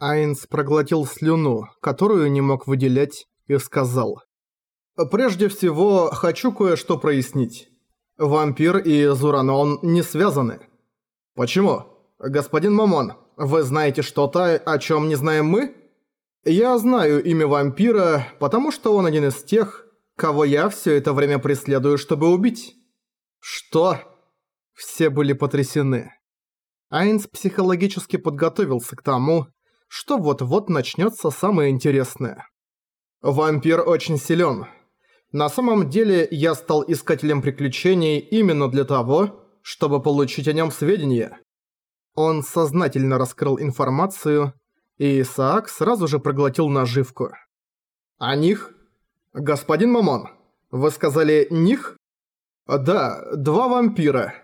Айнс проглотил слюну, которую не мог выделять, и сказал. «Прежде всего, хочу кое-что прояснить. Вампир и Зуранон не связаны». «Почему? Господин Мамон, вы знаете что-то, о чем не знаем мы?» «Я знаю имя вампира, потому что он один из тех, кого я все это время преследую, чтобы убить». «Что?» Все были потрясены. Айнс психологически подготовился к тому, что вот-вот начнется самое интересное. Вампир очень силен. На самом деле я стал искателем приключений именно для того, чтобы получить о нем сведения. Он сознательно раскрыл информацию, и Исаак сразу же проглотил наживку. «А них? Господин Мамон, вы сказали «них»?» «Да, два вампира.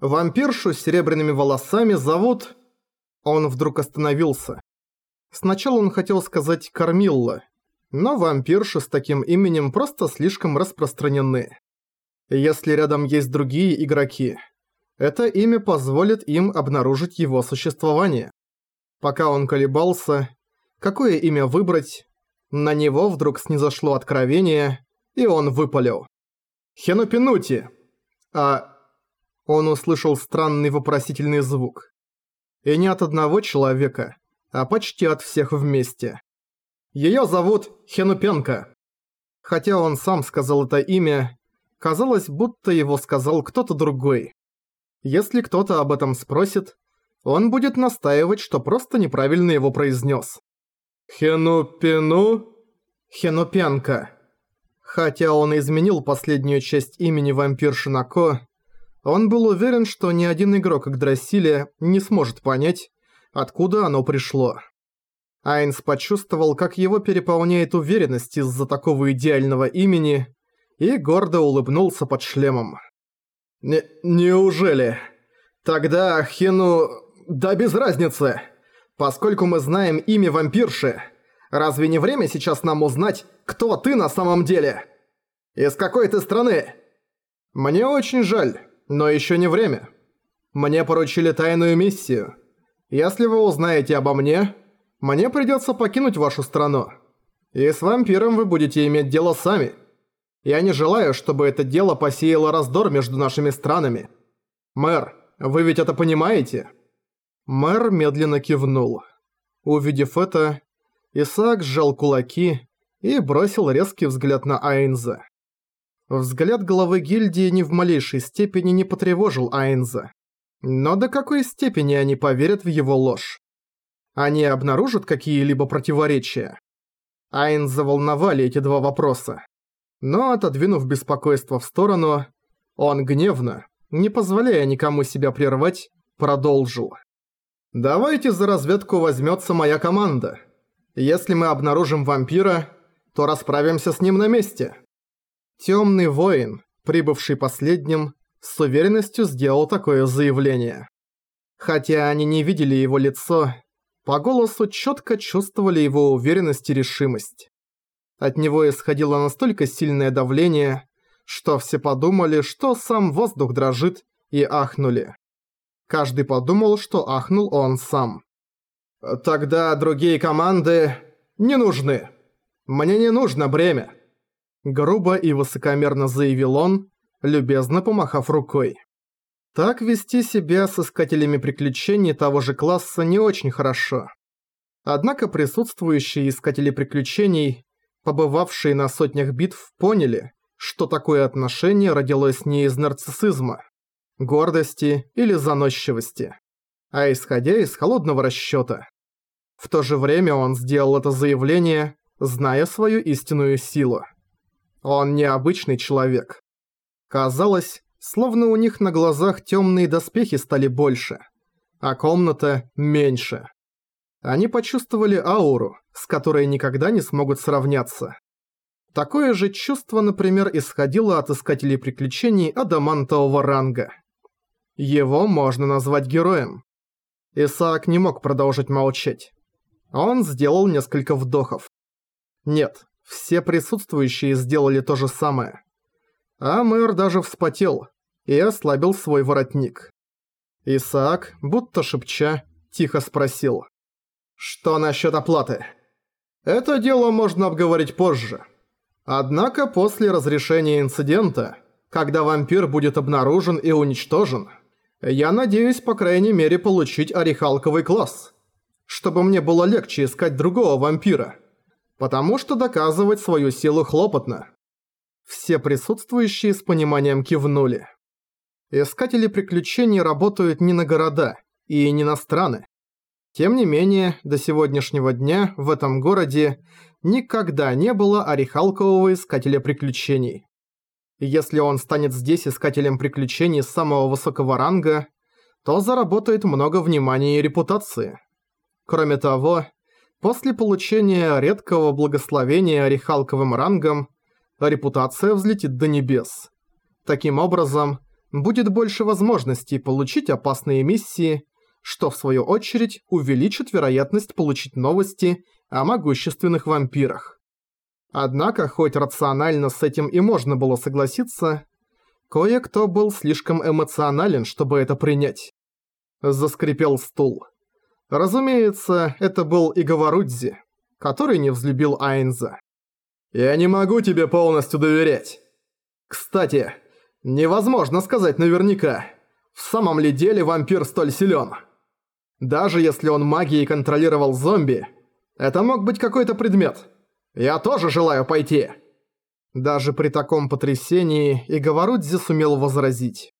Вампиршу с серебряными волосами зовут...» Он вдруг остановился. Сначала он хотел сказать «Кормилла», но вампирши с таким именем просто слишком распространены. Если рядом есть другие игроки, это имя позволит им обнаружить его существование. Пока он колебался, какое имя выбрать, на него вдруг снизошло откровение, и он выпалил. «Хенопинути!» А... Он услышал странный вопросительный звук. И не от одного человека, а почти от всех вместе. Её зовут Хенупенко. Хотя он сам сказал это имя, казалось, будто его сказал кто-то другой. Если кто-то об этом спросит, он будет настаивать, что просто неправильно его произнес. Хенупену? Хенупенко. Хотя он изменил последнюю часть имени вампирши Нако, он был уверен, что ни один игрок Игдрасиля не сможет понять, откуда оно пришло. Айнс почувствовал, как его переполняет уверенность из-за такого идеального имени, и гордо улыбнулся под шлемом. Не «Неужели? Тогда Хину... Да без разницы! Поскольку мы знаем имя вампирши, разве не время сейчас нам узнать, кто ты на самом деле? Из какой ты страны? Мне очень жаль, но еще не время. Мне поручили тайную миссию. Если вы узнаете обо мне, мне придется покинуть вашу страну. И с вампиром вы будете иметь дело сами. Я не желаю, чтобы это дело посеяло раздор между нашими странами. Мэр, вы ведь это понимаете?» Мэр медленно кивнул. Увидев это, Исаак сжал кулаки и бросил резкий взгляд на Айнза. Взгляд главы гильдии ни в малейшей степени не потревожил Айнза. Но до какой степени они поверят в его ложь? Они обнаружат какие-либо противоречия? Айн заволновали эти два вопроса. Но, отодвинув беспокойство в сторону, он гневно, не позволяя никому себя прервать, продолжил. «Давайте за разведку возьмется моя команда. Если мы обнаружим вампира, то расправимся с ним на месте». Темный воин, прибывший последним, с уверенностью сделал такое заявление. Хотя они не видели его лицо, по голосу четко чувствовали его уверенность и решимость. От него исходило настолько сильное давление, что все подумали, что сам воздух дрожит, и ахнули. Каждый подумал, что ахнул он сам. «Тогда другие команды не нужны. Мне не нужно бремя», — грубо и высокомерно заявил он, любезно помахав рукой. Так вести себя с искателями приключений того же класса не очень хорошо. Однако присутствующие искатели приключений, побывавшие на сотнях битв, поняли, что такое отношение родилось не из нарциссизма, гордости или заносчивости, а исходя из холодного расчёта. В то же время он сделал это заявление, зная свою истинную силу. Он необычный человек. Казалось, словно у них на глазах темные доспехи стали больше, а комната меньше. Они почувствовали ауру, с которой никогда не смогут сравняться. Такое же чувство, например, исходило от искателей приключений адамантового ранга. Его можно назвать героем. Исаак не мог продолжить молчать. Он сделал несколько вдохов. Нет, все присутствующие сделали то же самое. А мэр даже вспотел и ослабил свой воротник. Исаак, будто шепча, тихо спросил. Что насчет оплаты? Это дело можно обговорить позже. Однако после разрешения инцидента, когда вампир будет обнаружен и уничтожен, я надеюсь, по крайней мере, получить орехалковый класс, чтобы мне было легче искать другого вампира, потому что доказывать свою силу хлопотно. Все присутствующие с пониманием кивнули. Искатели приключений работают не на города и не на страны. Тем не менее, до сегодняшнего дня в этом городе никогда не было орехалкового искателя приключений. Если он станет здесь искателем приключений самого высокого ранга, то заработает много внимания и репутации. Кроме того, после получения редкого благословения орехалковым рангом, репутация взлетит до небес. Таким образом, будет больше возможностей получить опасные миссии, что в свою очередь увеличит вероятность получить новости о могущественных вампирах. Однако, хоть рационально с этим и можно было согласиться, кое-кто был слишком эмоционален, чтобы это принять. Заскрипел стул. Разумеется, это был и который не взлюбил Айнза. «Я не могу тебе полностью доверять. Кстати, невозможно сказать наверняка, в самом ли деле вампир столь силен. Даже если он магией контролировал зомби, это мог быть какой-то предмет». Я тоже желаю пойти!» Даже при таком потрясении и Говорудзи сумел возразить.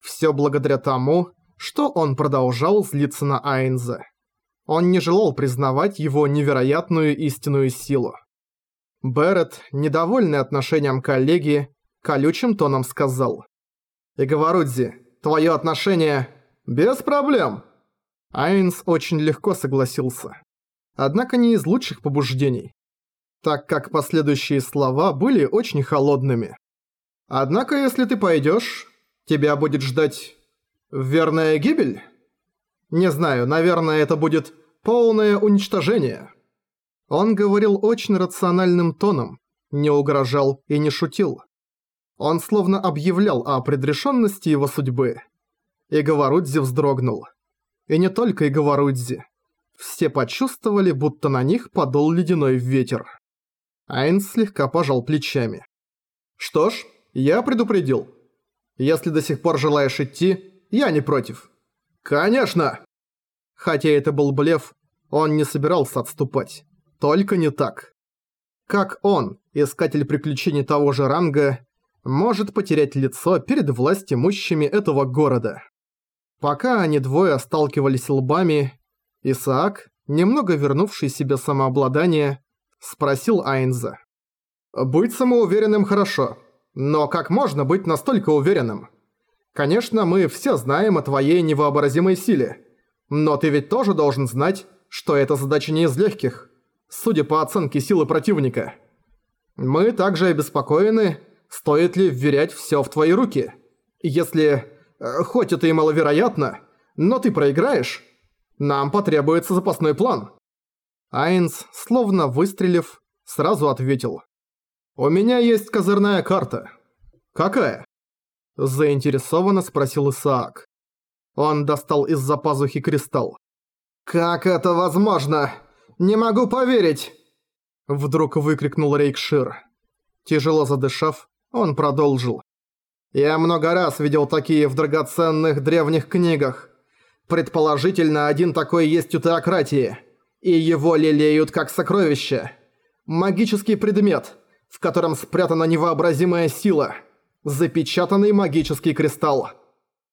Все благодаря тому, что он продолжал злиться на Айнза. Он не желал признавать его невероятную истинную силу. Берет, недовольный отношением коллеги, колючим тоном сказал. «Иговорудзи, твое отношение без проблем!» Айнс очень легко согласился. Однако не из лучших побуждений так как последующие слова были очень холодными. Однако, если ты пойдешь, тебя будет ждать верная гибель? Не знаю, наверное, это будет полное уничтожение. Он говорил очень рациональным тоном, не угрожал и не шутил. Он словно объявлял о предрешенности его судьбы. И Говорудзи вздрогнул. И не только Иговорудзи. Все почувствовали, будто на них подул ледяной ветер. Айнс слегка пожал плечами. «Что ж, я предупредил. Если до сих пор желаешь идти, я не против». «Конечно!» Хотя это был блеф, он не собирался отступать. Только не так. Как он, искатель приключений того же ранга, может потерять лицо перед властимущими этого города? Пока они двое сталкивались лбами, Исаак, немного вернувший себе самообладание, Спросил Айнза. «Быть самоуверенным хорошо, но как можно быть настолько уверенным? Конечно, мы все знаем о твоей невообразимой силе, но ты ведь тоже должен знать, что эта задача не из легких, судя по оценке силы противника. Мы также обеспокоены, стоит ли вверять все в твои руки. Если, э, хоть это и маловероятно, но ты проиграешь, нам потребуется запасной план. Айнс, словно выстрелив, сразу ответил. «У меня есть козырная карта». «Какая?» Заинтересованно спросил Исаак. Он достал из-за пазухи кристалл. «Как это возможно? Не могу поверить!» Вдруг выкрикнул Рейкшир. Тяжело задышав, он продолжил. «Я много раз видел такие в драгоценных древних книгах. Предположительно, один такой есть у теократии и его лелеют как сокровище. Магический предмет, в котором спрятана невообразимая сила. Запечатанный магический кристалл.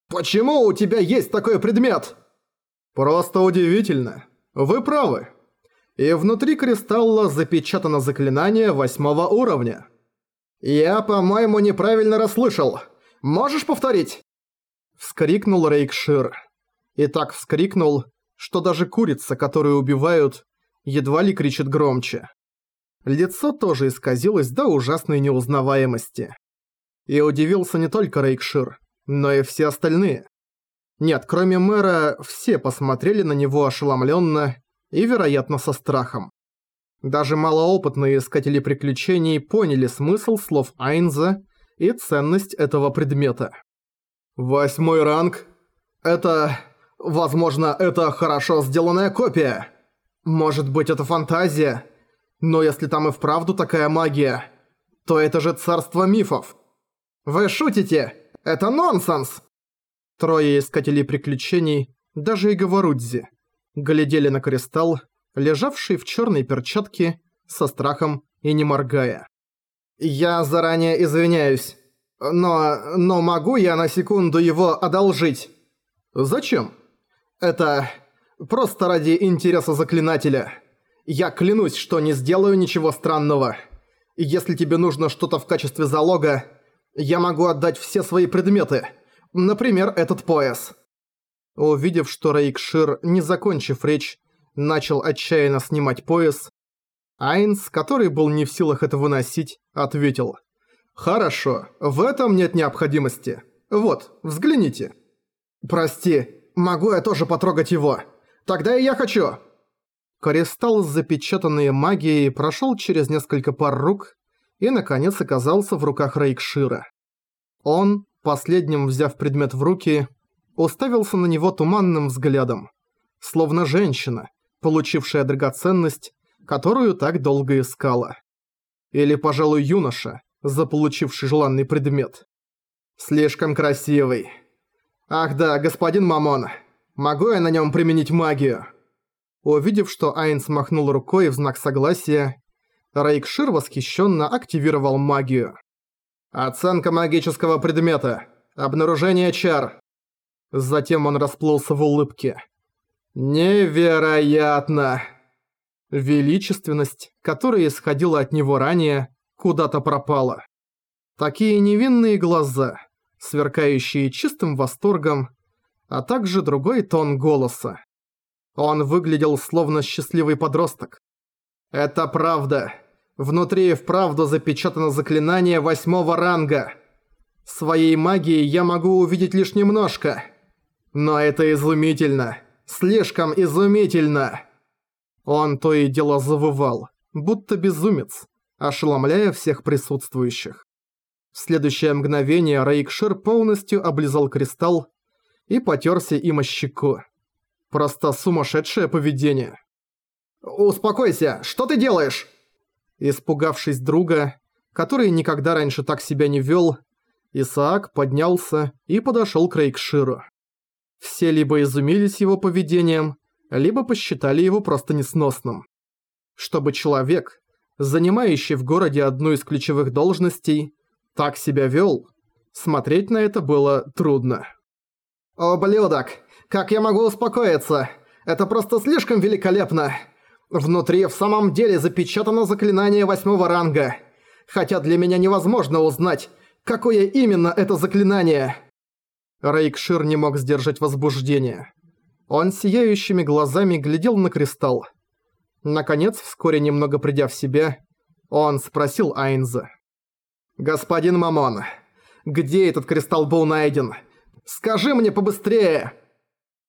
Почему у тебя есть такой предмет? Просто удивительно. Вы правы. И внутри кристалла запечатано заклинание восьмого уровня. Я, по-моему, неправильно расслышал. Можешь повторить? Вскрикнул Рейкшир. И так вскрикнул, что даже курица, которую убивают, едва ли кричит громче. Лицо тоже исказилось до ужасной неузнаваемости. И удивился не только Рейкшир, но и все остальные. Нет, кроме мэра, все посмотрели на него ошеломленно и, вероятно, со страхом. Даже малоопытные искатели приключений поняли смысл слов Айнза и ценность этого предмета. «Восьмой ранг? Это...» Возможно, это хорошо сделанная копия. Может быть, это фантазия? Но если там и вправду такая магия, то это же царство мифов. Вы шутите? Это нонсенс! Трое искателей приключений, даже и Говорудзи, глядели на кристалл, лежавший в черной перчатке, со страхом и не моргая. «Я заранее извиняюсь, но... но могу я на секунду его одолжить?» «Зачем?» «Это... просто ради интереса заклинателя. Я клянусь, что не сделаю ничего странного. Если тебе нужно что-то в качестве залога, я могу отдать все свои предметы. Например, этот пояс». Увидев, что Рейкшир, не закончив речь, начал отчаянно снимать пояс, Айнс, который был не в силах это выносить, ответил. «Хорошо, в этом нет необходимости. Вот, взгляните». «Прости, могу я тоже потрогать его? Тогда и я хочу!» Кристалл, запечатанный магией, прошел через несколько пар рук и, наконец, оказался в руках Рейкшира. Он, последним взяв предмет в руки, уставился на него туманным взглядом, словно женщина, получившая драгоценность, которую так долго искала. Или, пожалуй, юноша, заполучивший желанный предмет. Слишком красивый. Ах да, господин Мамон, могу я на нем применить магию? Увидев, что Айнс махнул рукой в знак согласия, Рейкшир восхищенно активировал магию. Оценка магического предмета. Обнаружение чар. Затем он расплылся в улыбке. Невероятно! Величественность, которая исходила от него ранее, куда-то пропала. Такие невинные глаза, сверкающие чистым восторгом, а также другой тон голоса. Он выглядел словно счастливый подросток. «Это правда. Внутри и вправду запечатано заклинание восьмого ранга. Своей магией я могу увидеть лишь немножко. Но это изумительно. Слишком изумительно!» Он то и дело завывал, будто безумец, ошеломляя всех присутствующих. В следующее мгновение Рейкшир полностью облизал кристалл и потерся им о щеку. Просто сумасшедшее поведение. «Успокойся, что ты делаешь?» Испугавшись друга, который никогда раньше так себя не вел, Исаак поднялся и подошел к Рейкширу. Все либо изумились его поведением, либо посчитали его просто несносным. Чтобы человек, занимающий в городе одну из ключевых должностей, так себя вел, смотреть на это было трудно. «Ублюдок! Как я могу успокоиться? Это просто слишком великолепно! Внутри в самом деле запечатано заклинание восьмого ранга, хотя для меня невозможно узнать, какое именно это заклинание!» Рейкшир не мог сдержать возбуждение. Он сияющими глазами глядел на кристалл. Наконец, вскоре немного придя в себя, он спросил Айнза. «Господин Мамон, где этот кристалл был найден? Скажи мне побыстрее!»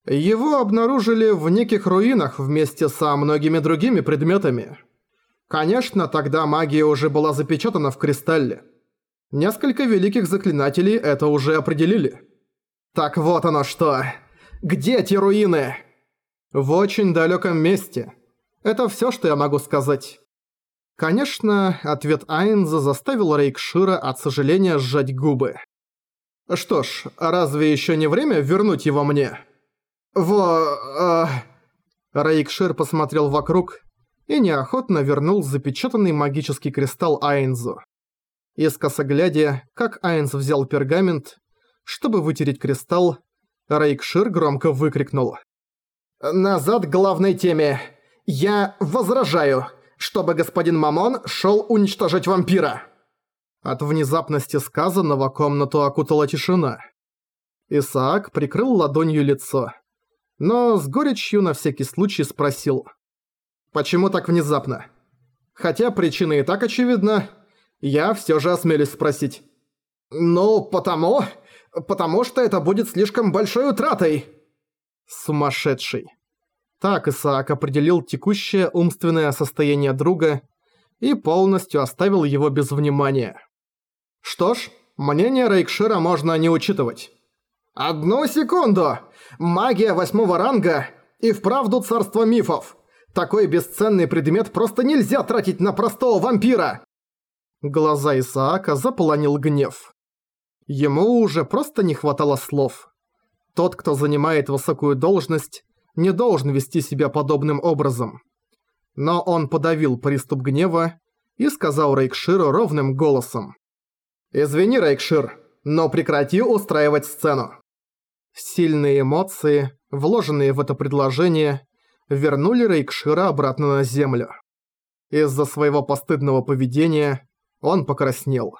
Его обнаружили в неких руинах вместе со многими другими предметами. Конечно, тогда магия уже была запечатана в кристалле. Несколько великих заклинателей это уже определили. Так вот оно что. Где эти руины?» «В очень далеком месте. Это все, что я могу сказать». Конечно, ответ Айнза заставил Рейкшира от сожаления сжать губы. «Что ж, разве еще не время вернуть его мне?» «Во... Э...» Рейкшир посмотрел вокруг и неохотно вернул запечатанный магический кристалл Айнзу. Искоса глядя, как Айнз взял пергамент, чтобы вытереть кристалл, Рейкшир громко выкрикнул. «Назад к главной теме. Я возражаю, чтобы господин Мамон шел уничтожить вампира!» От внезапности сказанного комнату окутала тишина. Исаак прикрыл ладонью лицо. Но с горечью на всякий случай спросил. «Почему так внезапно? Хотя причина и так очевидна, я все же осмелюсь спросить». «Ну, потому...» потому что это будет слишком большой утратой». Сумасшедший. Так Исаак определил текущее умственное состояние друга и полностью оставил его без внимания. Что ж, мнение Рейкшира можно не учитывать. «Одну секунду! Магия восьмого ранга и вправду царство мифов! Такой бесценный предмет просто нельзя тратить на простого вампира!» Глаза Исаака заполонил гнев. Ему уже просто не хватало слов. Тот, кто занимает высокую должность, не должен вести себя подобным образом. Но он подавил приступ гнева и сказал Рейкширу ровным голосом. «Извини, Рейкшир, но прекрати устраивать сцену». Сильные эмоции, вложенные в это предложение, вернули Рейкшира обратно на землю. Из-за своего постыдного поведения он покраснел.